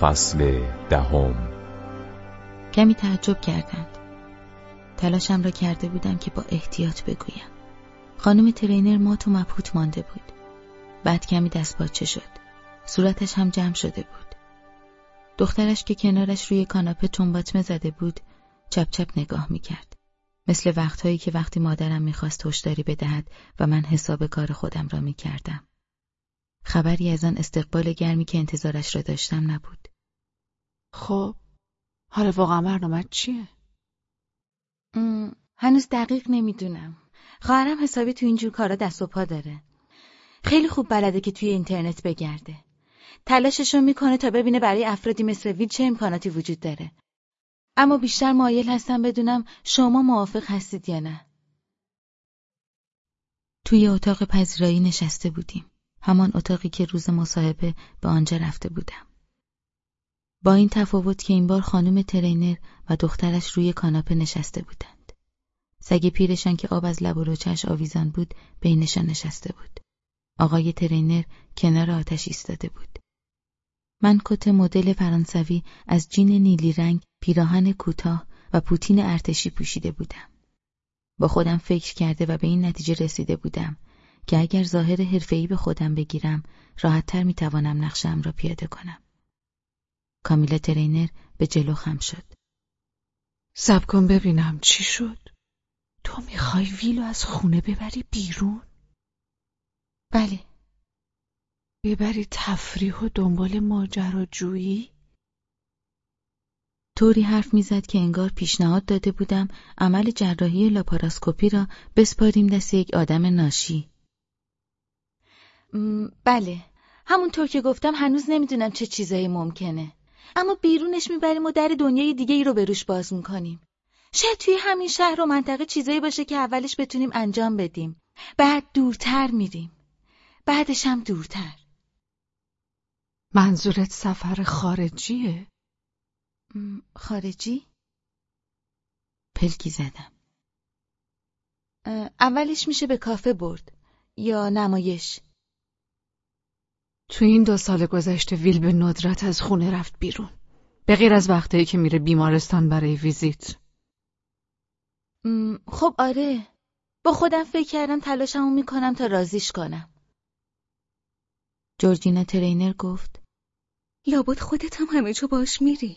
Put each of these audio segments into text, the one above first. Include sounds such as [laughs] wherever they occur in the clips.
فصل دهم. کمی تعجب کردند. تلاشم را کرده بودم که با احتیاط بگویم. خانم ترینر مات و مبهوت مانده بود. بعد کمی دست باچه شد. صورتش هم جمع شده بود. دخترش که کنارش روی کاناپه چنباتمه زده بود چپ چپ نگاه می‌کرد. مثل وقتهایی که وقتی مادرم می‌خواست هشداری بدهد و من حساب کار خودم را می‌کردم. خبری از آن استقبال گرمی که انتظارش را داشتم نبود. خب حالا واقعا برنامه چیه؟ هنوز دقیق نمی‌دونم. خواهرم حسابی تو اینجور کارا دست و پا داره. خیلی خوب بلده که توی اینترنت بگرده. تلاششو می‌کنه تا ببینه برای افرادی مثل ویل چه امکاناتی وجود داره. اما بیشتر مایل هستم بدونم شما موافق هستید یا نه. توی اتاق پذیرایی نشسته بودیم. همان اتاقی که روز مصاحبه به آنجا رفته بودم با این تفاوت که این بار خانم ترینر و دخترش روی کاناپه نشسته بودند. سگ پیرشان که آب از لب و روچش آویزان بود بینشان نشسته بود. آقای ترینر کنار آتش ایستاده بود. من کت مدل فرانسوی از جین نیلی رنگ، پیراهن کوتاه و پوتین ارتشی پوشیده بودم. با خودم فکر کرده و به این نتیجه رسیده بودم که اگر ظاهر حرفه‌ای به خودم بگیرم راحتتر می‌توانم نقشم را پیاده کنم. کامیلا ترینر به جلو خم شد. سب کن ببینم چی شد؟ تو می‌خوای ویلو از خونه ببری بیرون؟ بله. ببری تفریح و دنبال ماجراجویی؟ طوری حرف می‌زد که انگار پیشنهاد داده بودم عمل جراحی لاپاراسکوپی را بسپاریم دست یک آدم ناشی. بله، همونطور که گفتم هنوز نمی‌دونم چه چیزایی ممکنه. اما بیرونش می‌بریم و در دنیای دیگه ای رو به روش باز می‌کنیم. شاید توی همین شهر و منطقه چیزایی باشه که اولش بتونیم انجام بدیم. بعد دورتر میریم. بعدش هم دورتر. منظورت سفر خارجیه؟ خارجی؟ پلکی زدم. اولش میشه به کافه برد یا نمایش. تو این دو سال گذشته ویل به ندرت از خونه رفت بیرون. به غیر از وقتایی که میره بیمارستان برای ویزیت. خب آره. با خودم فکر کردم تلاشمو می‌کنم تا رازیش کنم. جورجینا ترینر گفت لابد خودت هم همه جا باش میری.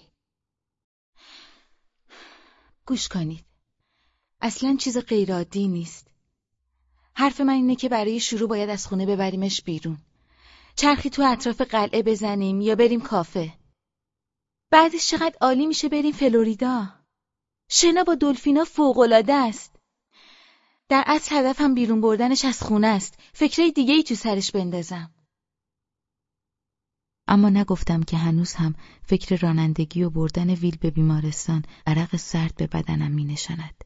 گوش کنید. اصلا چیز غیرعادی نیست. حرف من اینه که برای شروع باید از خونه ببریمش بیرون. چرخی تو اطراف قلعه بزنیم یا بریم کافه. بعدش چقدر عالی میشه بریم فلوریدا. شنا با دلفینا فوقالعاده است. در اصل هدفم بیرون بردنش از خونه است. فکرای دیگه ای تو سرش بندازم. اما نگفتم که هنوز هم فکر رانندگی و بردن ویل به بیمارستان عرق سرد به بدنم می نشاند.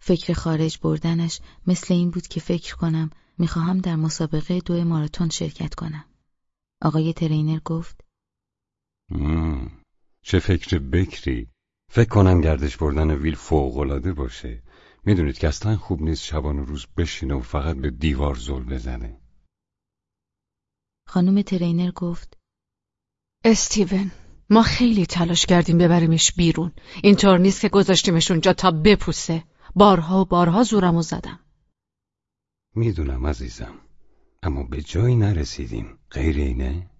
فکر خارج بردنش مثل این بود که فکر کنم می‌خواهم در مسابقه دو ماراتون شرکت کنم. آقای ترینر گفت مم. چه فکر بکری؟ فکر کنم گردش بردن ویل فوقالعاده باشه. می‌دونید که اصلا خوب نیست شبان روز بشینه و فقط به دیوار زل بزنه. خانم ترینر گفت استیون ما خیلی تلاش کردیم ببریمش بیرون. اینطور نیست که گذاشتیمش اونجا تا بپوسه. بارها و بارها زورمو زدم. می‌دونم عزیزم. اما به جایی نرسیدیم. غیر اینه؟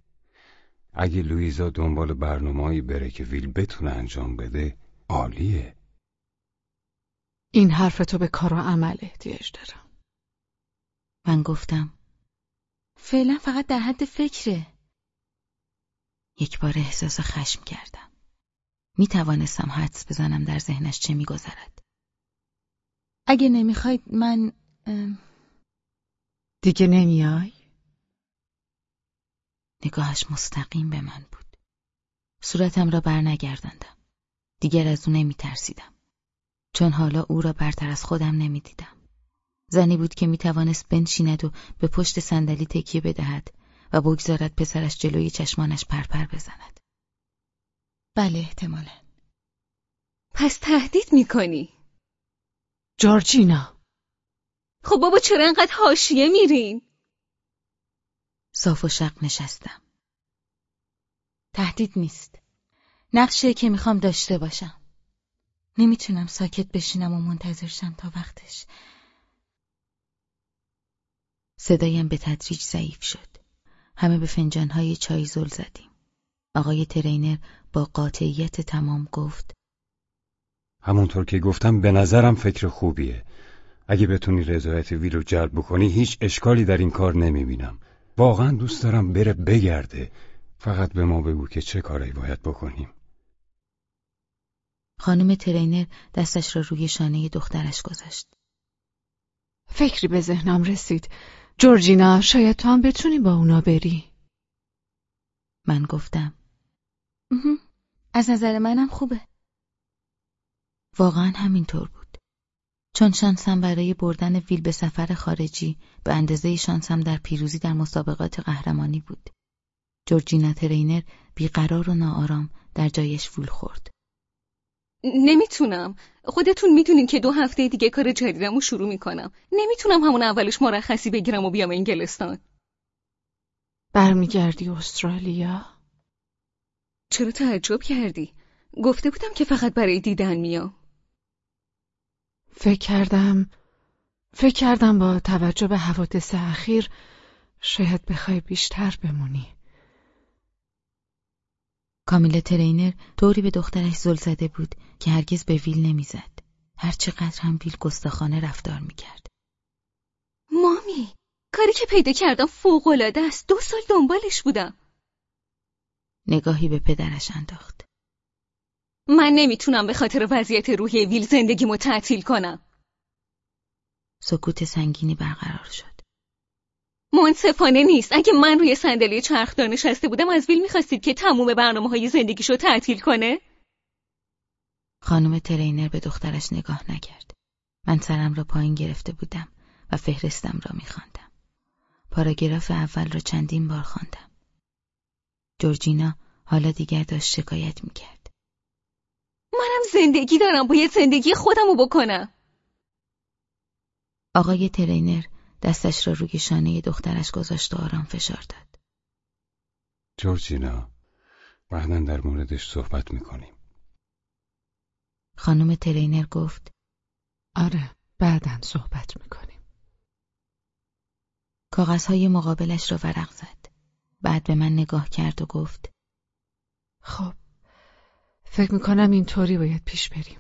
اگه لویزا دنبال برنامه‌ای بره که ویل بتونه انجام بده عالیه. این حرف تو به کار و عمل احتیاج دارم. من گفتم فعلا فقط در حد فکره. یک بار احساس خشم کردم. می توانستم حدس بزنم در ذهنش چه میگذرد. اگه نمی‌خواید من دیگه نمیای؟ نگاهش مستقیم به من بود. صورتم را برنگرداندم. دیگر از او نمی ترسیدم. چون حالا او را برتر از خودم نمی دیدم. زنی بود که می توانست بنشیند و به پشت صندلی تکیه بدهد و بگذارد پسرش جلوی چشمانش پرپر بزند. بله احتمالا. پس تهدید می‌کنی؟ جورجینا خب بابا چرا انقدر حاشیه میرین؟ صاف و شق نشستم. تهدید نیست. نقشه که می‌خوام داشته باشم. نمی‌تونم ساکت بشینم و منتظرشم تا وقتش. صدایم به تدریج ضعیف شد. همه به فنجانهای چای زل زدیم. آقای ترینر با قاطعیت تمام گفت همونطور که گفتم به نظرم فکر خوبیه اگه بتونی رضایت ویل رو جلب بکنی هیچ اشکالی در این کار نمی‌بینم. واقعا دوست دارم بره بگرده. فقط به ما بگو که چه کاری باید بکنیم. خانم ترینر دستش را روی شانه دخترش گذاشت. فکری به ذهنم رسید. جورجینا شاید تو هم بتونی با اونا بری. من گفتم. از نظر منم خوبه. واقعا همینطور بود. چون شانسم برای بردن ویل به سفر خارجی به اندازه شانسم در پیروزی در مسابقات قهرمانی بود. جورجینا ترینر بیقرار و ناآرام در جایش فول خورد. نمی‌تونم. خودتون می‌دونین که دو هفته دیگه کار جدیدم رو شروع می‌کنم. نمی‌تونم همون اولش مرخصی بگیرم و بیام انگلستان. برمیگردی استرالیا؟ چرا تعجب کردی؟ گفته بودم که فقط برای دیدن میام. فکر کردم فکر کردم با توجه به حوادث اخیر شاید بخوای بیشتر بمونی کامیل ترینر طوری به دخترش زل زده بود که هرگز به ویل نمی‌زد. هرچقدر هم ویل گستاخانه رفتار می‌کرد. مامی کاری که پیدا کردم فوقالعاده است دو سال دنبالش بودم نگاهی به پدرش انداخت. من نمی‌تونم به خاطر وضعیت روحی ویل زندگیمو تعطیل کنم سکوت سنگینی برقرار شد. منصفانه نیست اگه من روی صندلی چرخدار نشسته بودم از ویل می‌خواستید که تموم برنامه های زندگیشو تعطیل کنه خانم ترینر به دخترش نگاه نکرد. من سرم را پایین گرفته بودم و فهرستم را میخواندم. پاراگراف اول را چندین بار خواندم. جورجینا حالا دیگر داشت شکایت می‌کرد. منم زندگی دارم باید زندگی خودمو بکنم آقای ترینر دستش را روی شانه دخترش گذاشت و آرام فشار داد. جورجینا بعدا در موردش صحبت می‌کنیم خانم ترینر گفت آره بعدا صحبت می‌کنیم کاغذهای مقابلش را ورق زد. بعد به من نگاه کرد و گفت خب فکر می‌کنم اینطوری باید پیش بریم.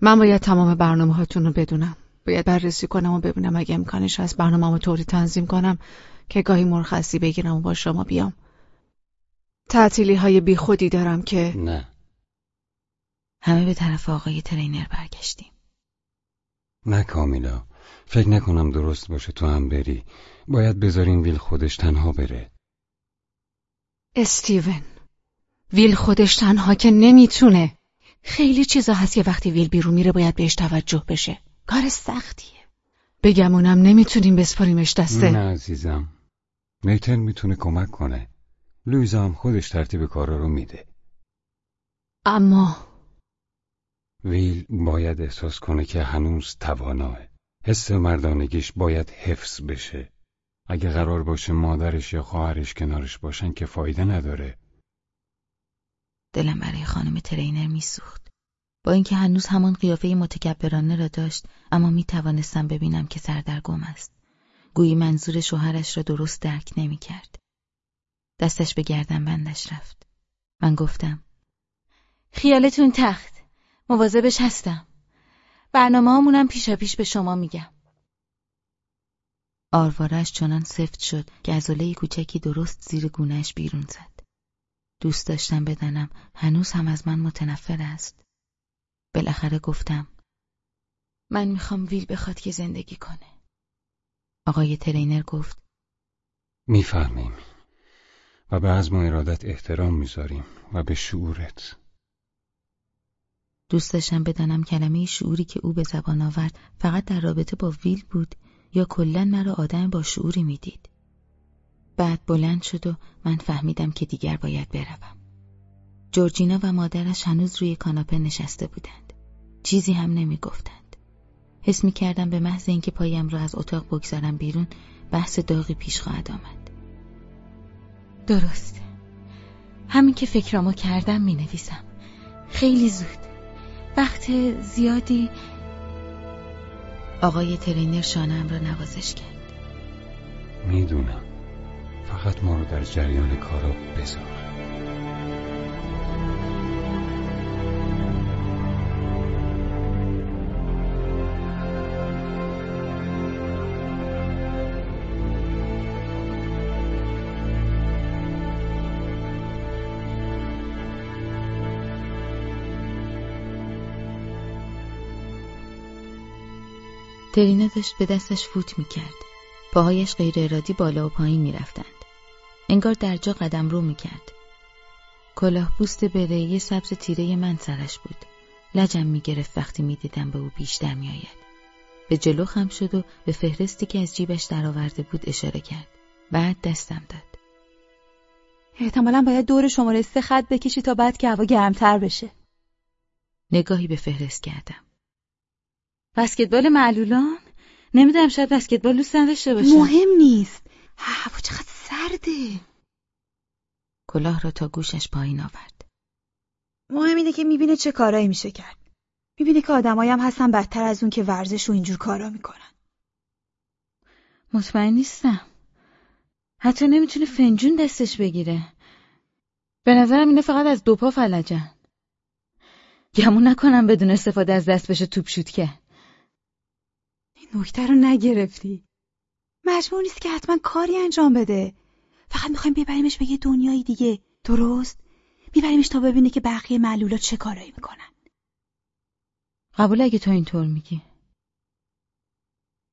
من باید تمام برنامه هاتون رو بدونم. باید بررسی کنم و ببینم اگه امکانش هست برنامه طوری تنظیم کنم که گاهی مرخصی بگیرم و با شما بیام. تعطیلی های بی خودی دارم که نه. همه به طرف آقای ترینر برگشتیم. نه کامیلا. فکر نکنم درست باشه تو هم بری. باید بذارین ویل خودش تنها بره. استیون. ویل خودش تنها که نمی‌تونه. خیلی چیزا هست که وقتی ویل بیرون میره باید بهش توجه بشه. کار سختیه. بگمونم نمی‌تونیم بسپاریمش دسته. نه عزیزم. نیتن می‌تونه کمک کنه. لویزا هم خودش ترتیب کارا رو میده. اما ویل باید احساس کنه که هنوز تواناه. حس مردانگیش باید حفظ بشه. اگه قرار باشه مادرش یا خواهرش کنارش باشن که فایده نداره. دلم برای خانم ترینر میسوخت. با اینکه هنوز همان قیافه متکبرانه را داشت اما می توانستم ببینم که سردرگم است. گویی منظور شوهرش را درست درک نمی کرد. دستش به گردن بندش رفت. من گفتم خیالتون تخت. مواظبش هستم. برنامه همونم پیشا پیش به شما میگم. آروارش چنان سفت شد که عضله کوچکی درست زیر گونهش بیرون زد. دوست داشتم بدانم هنوز هم از من متنفر است. بالاخره گفتم من می‌خوام ویل بخواد که زندگی کنه. آقای ترینر گفت می‌فهمیم و به عزم و ارادت احترام می‌ذاریم و به شعورت دوست داشتم بدانم کلمه شعوری که او به زبان آورد فقط در رابطه با ویل بود یا کلا مرا آدم با شعوری می‌دید. بعد بلند شد و من فهمیدم که دیگر باید بروم. جورجینا و مادرش هنوز روی کاناپه نشسته بودند. چیزی هم نمی گفتند. حس می کردم به محض اینکه پایم را از اتاق بگذارم بیرون بحث داغی پیش خواهد آمد. درست. همین که فکرامو کردم می نویسم. خیلی زود. وقت زیادی آقای ترینر شانم را نوازش کرد. می‌دونم. فقط ما رو در جریان کارا بذار. ترینا داشت به دستش فوت می‌کرد. پاهایش غیر ارادی بالا و پایین می‌رفتند. انگار در جا قدم رو می‌کرد. کلاه پوست برهی سبز تیره من سرش بود. لجم می‌گرفت وقتی می‌دیدم به او بیشتر میآید. به جلو خم شد و به فهرستی که از جیبش درآورده بود اشاره کرد. بعد دستم داد. احتمالا باید دور شماره سه خط بکشی تا بعد که هوا گرمتر بشه. نگاهی به فهرست کردم. بسکتبال معلولان نمی‌دونم شاید بسکتبال دوست نداشته باشه مهم نیست. هوا چقدر سرده. کلاه را تا گوشش پایین آورد. مهم اینه که می‌بینه چه کارایی میشه کرد. می‌بینه که آدمایی هم هستن بدتر از اون که ورزش و اینجور کارا می‌کنن. مطمئن نیستم. حتی نمی‌تونه فنجون دستش بگیره. به نظرم اینه فقط از دو پا فلجن. گمون نکنم بدون استفاده از دست بشه توپ شوت که نکته رو نگرفتی. مجبور نیست که حتما کاری انجام بده. فقط می‌خوایم ببریمش به یه دنیای دیگه. درست؟ میبریمش تا ببینه که بقیه معلولا چه کارایی می‌کنن. قبول اگه تو اینطور میگی.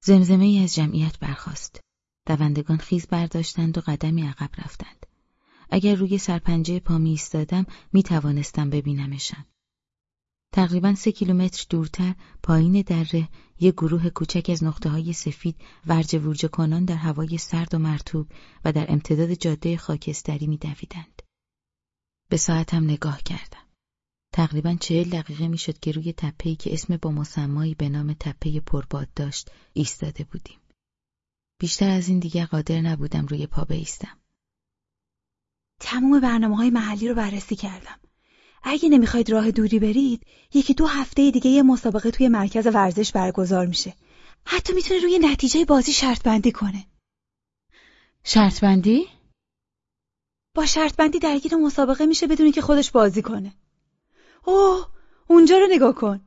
زمزمه ای از جمعیت برخاست. دوندگان خیز برداشتند و قدمی عقب رفتند. اگر روی سرپنجه پا می ایستادم می توانستم ببینمشان. تقریبا سه کیلومتر دورتر پایین دره یک گروه کوچک از نقطه های سفید ورج ورج کنان در هوای سرد و مرتوب و در امتداد جاده خاکستری میدویدند. به ساعتم نگاه کردم. تقریبا چهل دقیقه می‌شد که روی تپهی که اسم با مسمایی به نام تپه پرباد داشت ایستاده بودیم. بیشتر از این دیگر قادر نبودم روی پا بیستم. تموم برنامه های محلی رو بررسی کردم. اگه نمی‌خواید راه دوری برید یکی دو هفته دیگه یه مسابقه توی مرکز ورزش برگزار میشه. حتی می‌تونه روی نتیجه بازی شرط بندی کنه. شرط بندی؟ با شرط بندی درگیر مسابقه میشه بدونی که خودش بازی کنه. اوه اونجا رو نگاه کن.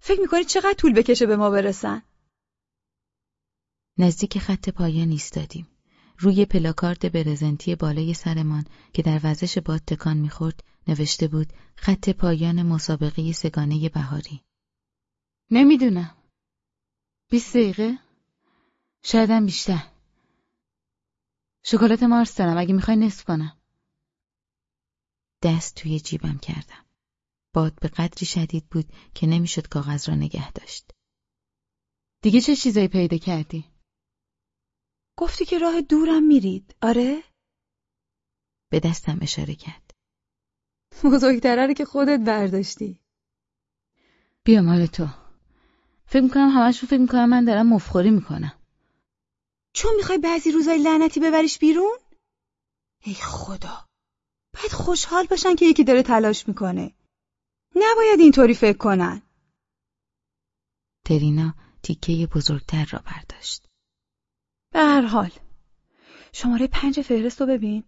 فکر می‌کنی چقدر طول بکشه به ما برسن؟ نزدیک خط پایان ایستادیم روی پلاکارد برزنتی بالای سرمان که در وزش باد تکان می‌خورد نوشته بود خط پایان مسابقه سگانه بهاری. نمی‌دونم. بیست دقیقه؟ شایدم بیشتر. شکلات مارس دارم اگه می‌خوای نصف کنم. دست توی جیبم کردم. باد به قدری شدید بود که نمی‌شد کاغذ را نگه داشت. دیگه چه چیزایی پیدا کردی؟ گفتی که راه دورم میرید. آره؟ به دستم اشاره کرد. بزرگتره رو که خودت برداشتی. بیا مال تو. فکر می‌کنم همش رو فکر می‌کنم من دارم مفخوری می‌کنم. چون می‌خوای بعضی روزای لعنتی ببریش بیرون؟ ای خدا. باید خوشحال باشن که یکی داره تلاش می‌کنه. نباید اینطوری فکر کنن. ترینا تیکه بزرگتر را برداشت. به هر حال شماره پنج فهرست رو ببین.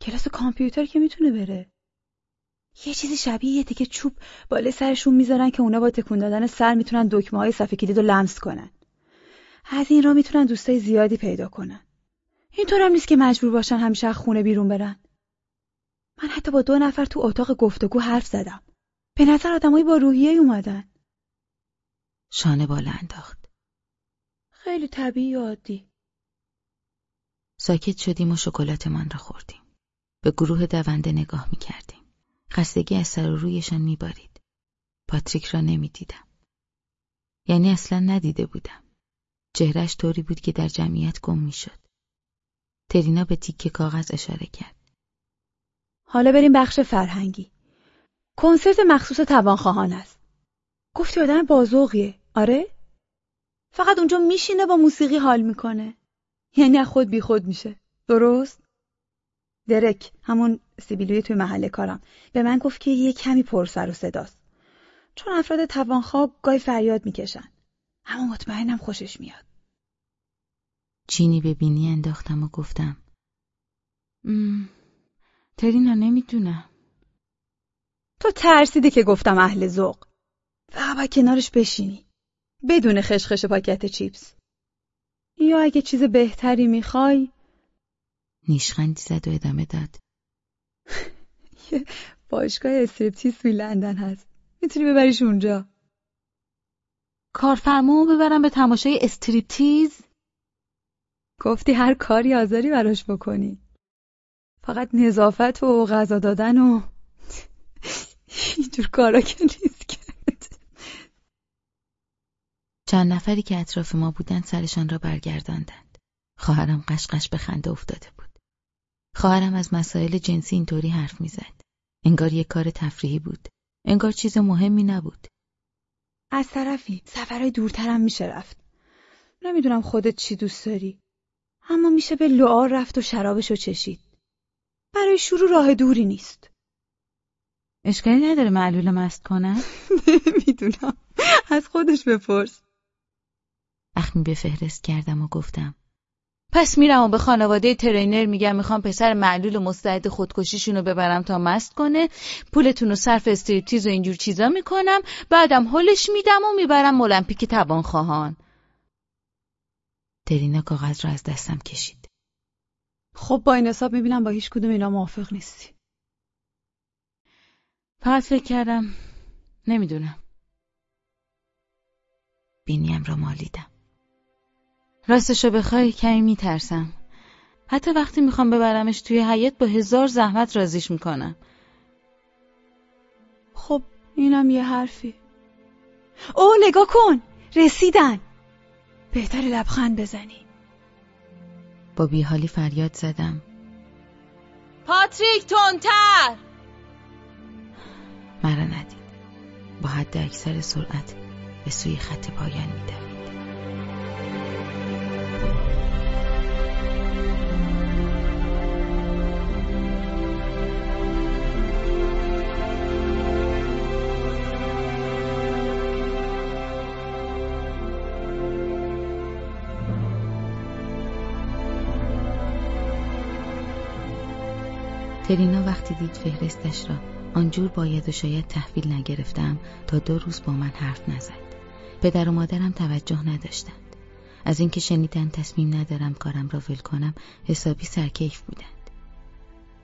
کلاس کامپیوتر که می‌تونه بره. یه چیزی شبیه یه تیکه چوب بالای سرشون می‌ذارن که اونا با تکون دادن سر می‌تونن دکمه های صفحه کلید رو لمس کنن. از این را می‌تونن دوستای زیادی پیدا کنن. اینطور هم نیست که مجبور باشن همیشه خونه بیرون برن. من حتی با دو نفر تو اتاق گفتگو حرف زدم. به نظر آدمایی با روحیه اومدن. شانه بالا انداخت. خیلی طبیعی و عادی. ساکت شدیم و شکلاتمان را خوردیم. به گروه دونده نگاه می‌کردیم. خستگی از سر و رویشان میبارید پاتریک را نمی‌دیدم. یعنی اصلا ندیده بودم. چهرش طوری بود که در جمعیت گم می‌شد. ترینا به تیکه کاغذ اشاره کرد. حالا بریم بخش فرهنگی. کنسرت مخصوص توانخواهان است. گفتی آدم بازوقیه. آره؟ فقط اونجا میشینه با موسیقی حال می‌کنه. یعنی خود بیخود میشه. درست؟ درک همون سیبیلوی توی محل کارم به من گفت که یه کمی پرسر و صداست. چون افراد توانخواه گاهی فریاد می‌کشن. اما مطمئنم خوشش میاد. چینی به بینی انداختم و گفتم م... ترینا نمی‌دونم تو ترسیدی که گفتم اهل ذوق فقط کنارش بشینی بدون خشخش پاکت چیپس یا اگه چیز بهتری می‌خوای نیشخندی زد و ادامه داد. یه باشگاه استریپتیز توی لندن هست. می‌تونی ببریش اونجا. کارفرمو ببرم به تماشای استریپتیز گفتی هر کاری آزاری براش بکنی. فقط نظافت و غذا دادن و اینجور کارا که نیست کرد. چند نفری که اطراف ما بودند سرشان را برگرداندند. خواهرم قشقش به خنده افتاده بود. خواهرم از مسائل جنسی اینطوری حرف می‌زد. انگار یک کار تفریحی بود. انگار چیز مهمی نبود. از طرفی سفرهای دورترم میشه رفت. نمی‌دونم خودت چی دوست داری. اما میشه به لعار رفت و شرابشو چشید. برای شروع راه دوری نیست. اشکالی نداره معلول مست کنم [laughs] نمی‌دونم. از خودش بپرس. اخمی به فهرست کردم و گفتم پس میرم و به خانواده ترینر میگم می‌خوام پسر معلول و مستعد خودکشیشون رو ببرم تا مست کنه. پولتون رو صرف استریپتیز و اینجور چیزا می‌کنم. بعدم حلش میدم و می‌برم المپیک توانخواهان. ترینا کاغذ را از دستم کشید. خب با این حساب می‌بینم با هیچ کدوم اینا موافق نیستی. فقط فکر کردم نمی‌دونم. بینیم را مالیدم. راستشو بخوای کمی میترسم. حتی وقتی می‌خوام ببرمش توی حیات با هزار زحمت رازیش می‌کنم. خب اینم یه حرفی. او نگاه کن! رسیدن! بهتر لبخند بزنی. با بیحالی فریاد زدم. پاتریک تونتر مرا ندید. با حد اکثر سرعت به سوی خط پایان میدوید. ترینا وقتی دید فهرستش را آنجور باید و شاید تحویل نگرفتم تا دو روز با من حرف نزد پدر و مادرم توجه نداشتند از اینکه شنیدن تصمیم ندارم کارم را ول کنم حسابی سرکیف بودند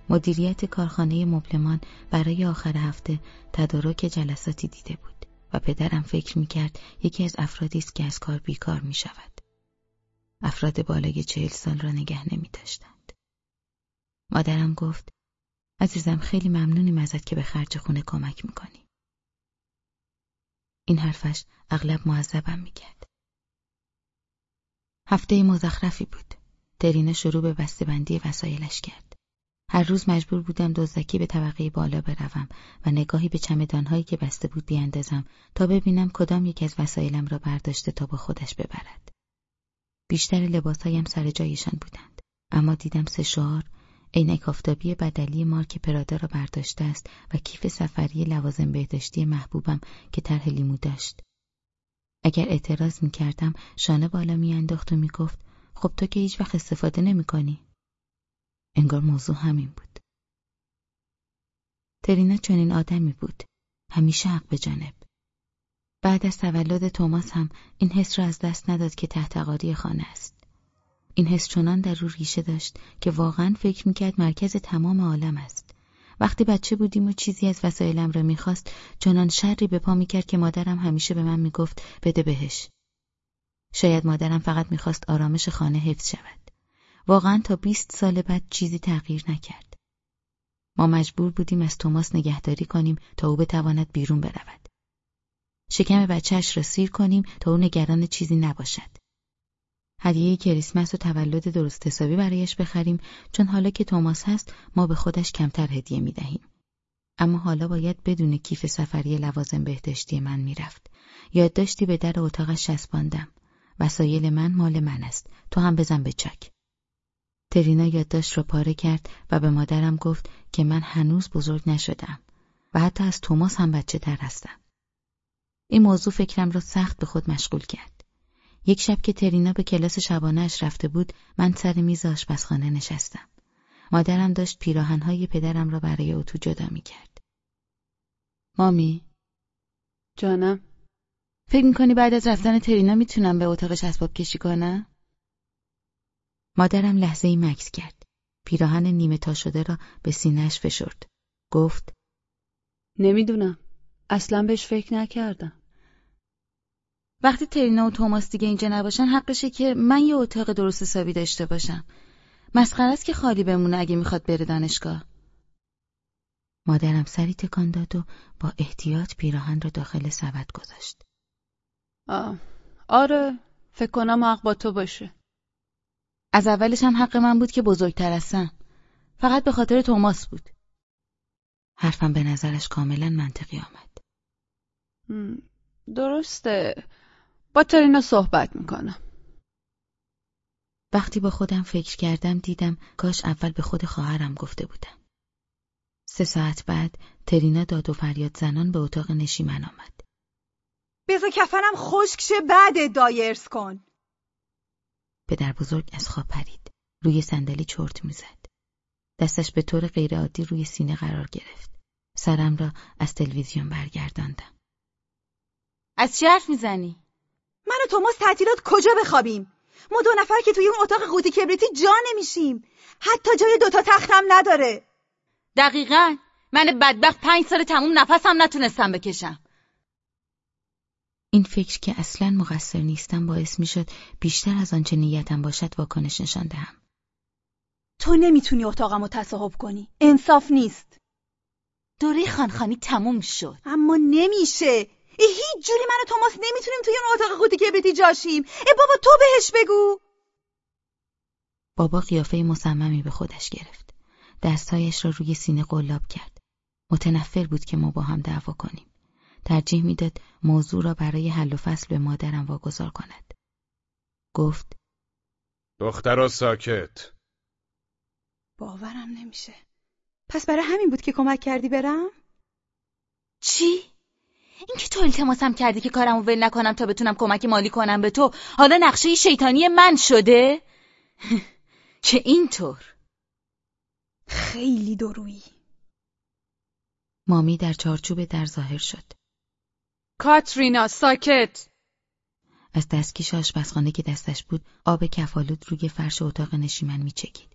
مدیریت کارخانه مبلمان برای آخر هفته تدارک جلساتی دیده بود و پدرم فکر می‌کرد یکی از افرادی است که از کار بیکار می شود. افراد بالای چهل سال را نگه نمی داشتند. مادرم گفت عزیزم خیلی ممنونیم ازت که به خرج خونه کمک می‌کنی. این حرفش اغلب معذبم می‌کرد. هفته مزخرفی بود. ترینه شروع به بندی وسایلش کرد. هر روز مجبور بودم دزدکی به طبقه بالا بروم و نگاهی به چمدانهایی که بسته بود بیاندازم تا ببینم کدام یک از وسایلم را برداشته تا با خودش ببرد. بیشتر لباسهایم سر جایشان بودند. اما دیدم سه شعار عینک آفتابی بدلی مارک پرادا را برداشته است و کیف سفری لوازم بهداشتی محبوبم که طرح لیمو داشت. اگر اعتراض می کردم شانه بالا می انداخت و می گفت خب تو که هیچ وقت استفاده نمی کنی. انگار موضوع همین بود. ترینا چنین آدمی بود. همیشه حق به جانب. بعد از تولد توماس هم این حس را از دست نداد که تحت خانه است. این حس چنان در رو ریشه داشت که واقعا فکر می‌کرد مرکز تمام عالم است. وقتی بچه بودیم و چیزی از وسایلم را می‌خواست چنان شری به پا می‌کرد که مادرم همیشه به من می‌گفت بده بهش. شاید مادرم فقط می‌خواست آرامش خانه حفظ شود. واقعا تا بیست سال بعد چیزی تغییر نکرد. ما مجبور بودیم از توماس نگهداری کنیم تا او بتواند بیرون برود. شکم بچهش را سیر کنیم تا او نگران چیزی نباشد. هدیه کریسمس و تولد درست حسابی برایش بخریم چون حالا که توماس هست ما به خودش کمتر هدیه می دهیم. اما حالا باید بدون کیف سفری لوازم بهداشتی من می‌رفت. یادداشتی به در اتاقش چسباندم. وسایل من مال من است. تو هم بزن به چک. ترینا یادداشت را پاره کرد و به مادرم گفت که من هنوز بزرگ نشدم و حتی از توماس هم بچه تر هستم. این موضوع فکرم را سخت به خود مشغول کرد. یک شب که ترینا به کلاس شبانهاش رفته بود من سر میز آشپزخانه نشستم. مادرم داشت پیراهنهای پدرم را برای اتو جدا می کرد. مامی جانم فکر می‌کنی بعد از رفتن ترینا می‌تونم به اتاقش اسباب کشی کنم؟ مادرم لحظه ای مکس کرد. پیراهن نیمه تا شده را به سینهش فشرد. گفت نمی‌دونم. اصلا بهش فکر نکردم. وقتی ترینا و توماس دیگه اینجا نباشن حقشه که من یه اتاق درست حسابی داشته باشم. مسخره است که خالی بمونه اگه می‌خواد بره دانشگاه. مادرم سری تکان داد و با احتیاط پیراهن را داخل سبد گذاشت. آه. آره فکر کنم حق با تو باشه. از اولش هم حق من بود که بزرگتر هستم. فقط به خاطر توماس بود. حرفم به نظرش کاملا منطقی آمد. درسته. با ترینا صحبت می‌کنم. وقتی با خودم فکر کردم دیدم کاش اول به خود خواهرم گفته بودم. سه ساعت بعد ترینا داد و فریاد زنان به اتاق نشیمن آمد. بذار کفنم خشک شه بعد دایرس کن. پدر بزرگ از خواب پرید. روی صندلی چرت می‌زد. دستش به طور غیرعادی روی سینه قرار گرفت. سرم را از تلویزیون برگرداندم. از چی حرف می‌زنی؟ من و توماس تعطیلات کجا بخوابیم؟ ما دو نفر که توی اون اتاق قوطی کبریتی جا نمیشیم. حتی جای دوتا تختم نداره. دقیقا من بدبخت پنج سال تموم نفسم نتونستم بکشم. این فکر که اصلا مقصر نیستم باعث می‌شد بیشتر از آنچه نیتم باشد واکنش نشان دهم. تو نمی‌تونی اتاقم رو تصاحب کنی. انصاف نیست. دوره خانخانی تموم شد. اما نمیشه. هیچ جوری من و توماس نمی‌تونیم توی اون اتاق قوطی کبریتی جاشیم. ای بابا تو بهش بگو. بابا قیافه مصممی به خودش گرفت. دستهایش را روی سینه قلاب کرد. متنفر بود که ما با هم دعوا کنیم. ترجیح می‌داد موضوع را برای حل و فصل به مادرم واگذار کند. گفت دخترا ساکت. باورم نمیشه. پس برای همین بود که کمک کردی برم؟ چی؟ اینکه تو التماسم کردی که کارمو ول نکنم تا بتونم کمک مالی کنم به تو حالا نقشه شیطانی من شده؟ [laughs] چه اینطور؟ خیلی درویی. مامی در چارچوب در ظاهر شد. کاترینا ساکت از دستکیش آشپزخانه که دستش بود آب کفالود روی فرش اتاق نشیمن میچکید.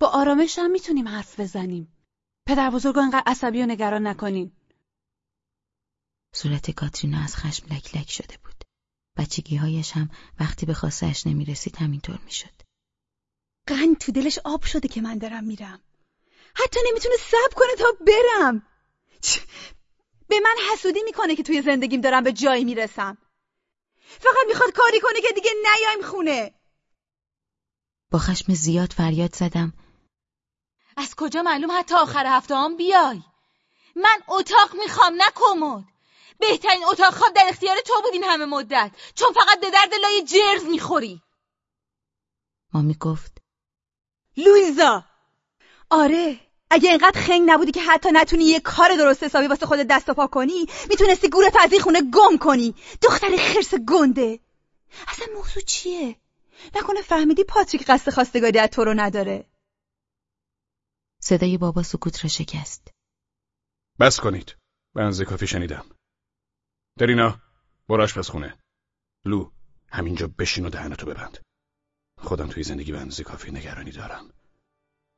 با آرامش هم می‌تونیم حرف بزنیم. پدر بزرگ انقدر عصبی و نگران نکنین. صورت کاترینا از خشم لک لک شده بود. بچگیهایش هم وقتی به خواستش نمی‌رسید همینطور می‌شد. قند تو دلش آب شده که من دارم میرم. حتی نمی‌تونه صبر کنه تا برم. به من حسودی می‌کنه که توی زندگیم دارم به جایی می‌رسم. فقط می‌خواد کاری کنه که دیگه نیایم خونه. با خشم زیاد فریاد زدم. از کجا معلوم حتی آخر هفته هم بیای؟ من اتاق می‌خوام نه کمد. بهترین اتاق خواب در اختیار تو بود این همه مدت. چون فقط به درد لای جرز می‌خوری. مامی گفت لویزا آره اگه اینقدر خنگ نبودی که حتی نتونی یه کار درست حسابی واسه خودت دست و پا کنی می‌تونستی گورت از این خونه گم کنی. دختر خرس گنده. اصلا موضوع چیه؟ نکنه فهمیدی پاتریک قصد خواستگاری از تو رو نداره. صدای بابا سکوت را شکست. بس کنید. بنز کافی شنیدم. درینا براش پس خونه. لو همینجا بشین و دهنتو ببند. خودم توی زندگی به کافی نگرانی دارم.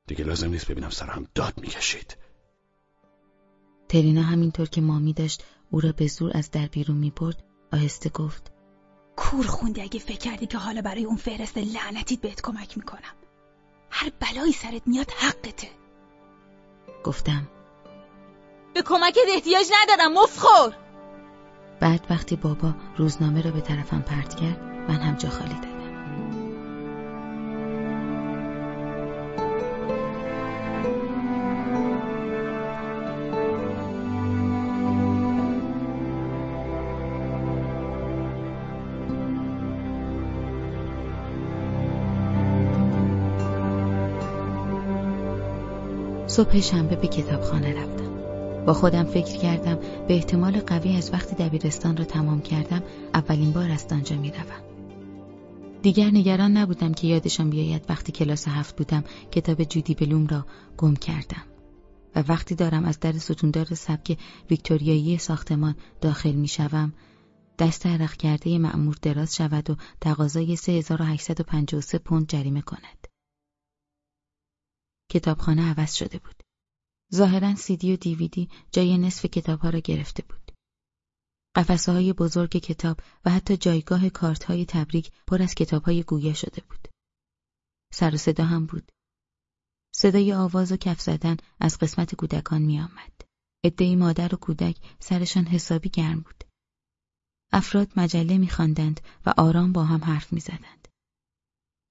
دیگه لازم نیست ببینم سرم داد می‌کشید. ترینا همینطور که مامی داشت او را به زور از در بیرون می‌برد آهسته گفت کور خوندی اگه فکر کردی که حالا برای اون فهرست لعنتیت بهت کمک می‌کنم. هر بلایی سرت میاد حقته. گفتم به کمکت احتیاج ندارم مفخور! بعد وقتی بابا روزنامه را به طرفم پرت کرد من هم جا خالی دادم صبح شنبه به کتابخانه رفتم. با خودم فکر کردم به احتمال قوی از وقتی دبیرستان را تمام کردم اولین بار است آنجا می روم. دیگر نگران نبودم که یادشان بیاید وقتی کلاس هفت بودم کتاب جودی بلوم را گم کردم و وقتی دارم از در ستوندار سبک ویکتوریایی ساختمان داخل می شوم دست عرق کرده معمور دراز شود و تقاضای 3853 پوند جریمه کند. کتابخانه عوض شده بود. ظاهرا سیدی و دیویدی جای نصف کتابها را گرفته بود. قفسه های بزرگ کتاب و حتی جایگاه کارت های تبریک پر از کتاب های گویا شده بود. سر و صدا هم بود. صدای آواز و کف زدن از قسمت کودکان می آمد. ادهی مادر و کودک سرشان حسابی گرم بود. افراد مجله می و آرام با هم حرف می زدند.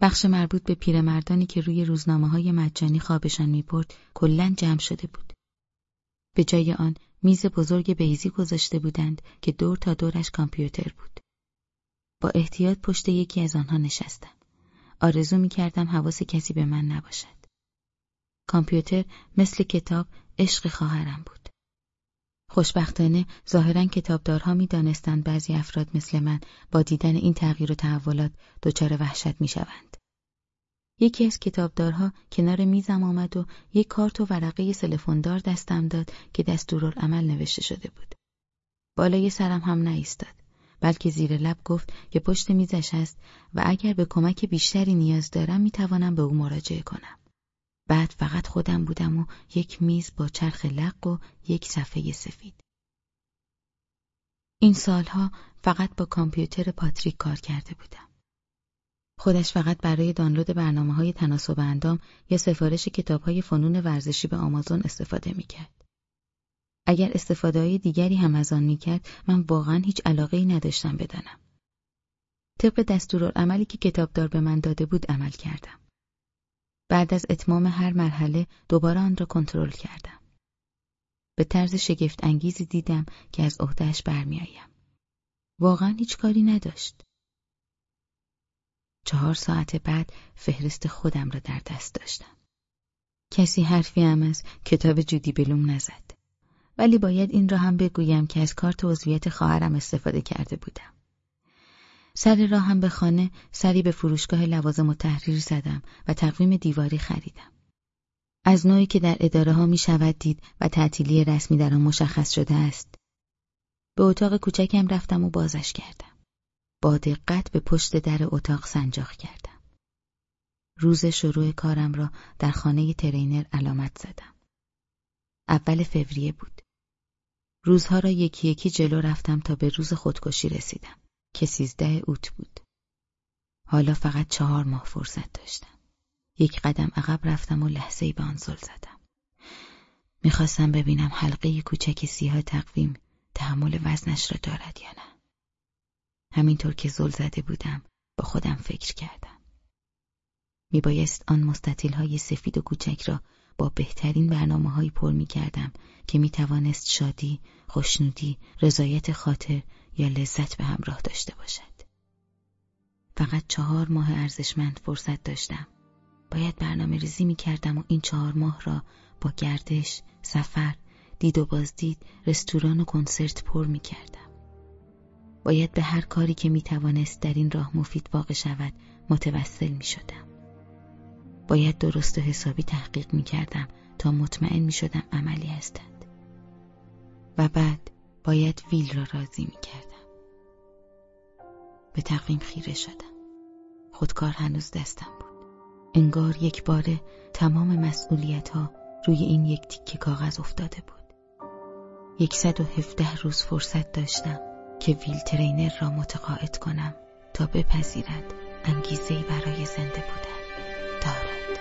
بخش مربوط به پیرمردانی که روی روزنامه های مجانی خوابشان می‌برد کلا جمع شده بود. به جای آن میز بزرگ بیزی گذاشته بودند که دور تا دورش کامپیوتر بود. با احتیاط پشت یکی از آنها نشستم. آرزو می کردم حواس کسی به من نباشد. کامپیوتر مثل کتاب عشق خواهرم بود. خوشبختانه ظاهرا کتابدارها می دانستند بعضی افراد مثل من با دیدن این تغییر و تحولات دچار وحشت می شوند. یکی از کتابدارها کنار میزم آمد و یک کارت و ورقه سلفوندار دستم داد که دستورالعمل نوشته شده بود. بالای سرم هم نایستاد بلکه زیر لب گفت که پشت میزش است و اگر به کمک بیشتری نیاز دارم می‌توانم به او مراجعه کنم. بعد فقط خودم بودم و یک میز با چرخ لق و یک صفحه سفید. این سالها فقط با کامپیوتر پاتریک کار کرده بودم. خودش فقط برای دانلود برنامه های تناسب اندام یا سفارش کتاب های فنون ورزشی به آمازون استفاده می کرد. اگر استفاده های دیگری هم از آن می کرد من واقعا هیچ علاقه ای نداشتم بدانم. طبق دستورالعملی که کتابدار به من داده بود عمل کردم. بعد از اتمام هر مرحله دوباره آن را کنترل کردم. به طرز شگفت انگیزی دیدم که از عهدهش برمیآیم. واقعا هیچ کاری نداشت. چهار ساعت بعد فهرست خودم را در دست داشتم. کسی حرفی هم از کتاب جودی بلوم نزد. ولی باید این را هم بگویم که از کارت عضویت خواهرم استفاده کرده بودم. سر راهم به خانه سری به فروشگاه لوازم و تحریر زدم و تقویم دیواری خریدم. از نوعی که در اداره ها می شود دید و تعطیلی رسمی در آن مشخص شده است. به اتاق کوچکم رفتم و بازش کردم. با دقت به پشت در اتاق سنجاق کردم. روز شروع کارم را در خانه ترینر علامت زدم. اول فوریه بود. روزها را یکی یکی جلو رفتم تا به روز خودکشی رسیدم. که سیزده اوت بود. حالا فقط چهار ماه فرصت داشتم. یک قدم عقب رفتم و لحظه به آن زل زدم. می‌خواستم ببینم حلقه کوچک سیاه تقویم تحمل وزنش را دارد یا نه. همینطور که زل زده بودم با خودم فکر کردم. میبایست آن مستطیل های سفید و کوچک را با بهترین برنامه هایی پر می کردم که می توانست شادی، خوشنودی، رضایت خاطر یا لذت به همراه داشته باشد. فقط چهار ماه ارزشمند فرصت داشتم. باید برنامه ریزی می کردم و این چهار ماه را با گردش، سفر، دید و بازدید، رستوران و کنسرت پر می کردم. باید به هر کاری که می توانست در این راه مفید واقع شود متوسل می شدم. باید درست و حسابی تحقیق می کردم تا مطمئن می شدم عملی هستند. و بعد باید ویل را راضی می کردم. به تقویم خیره شدم. خودکار هنوز دستم بود. انگار یک باره تمام مسئولیت ها روی این یک تیکه کاغذ افتاده بود. یکصد و هفته روز فرصت داشتم که ویل ترینر را متقاعد کنم تا بپذیرد انگیزهای برای زنده بودن دارد.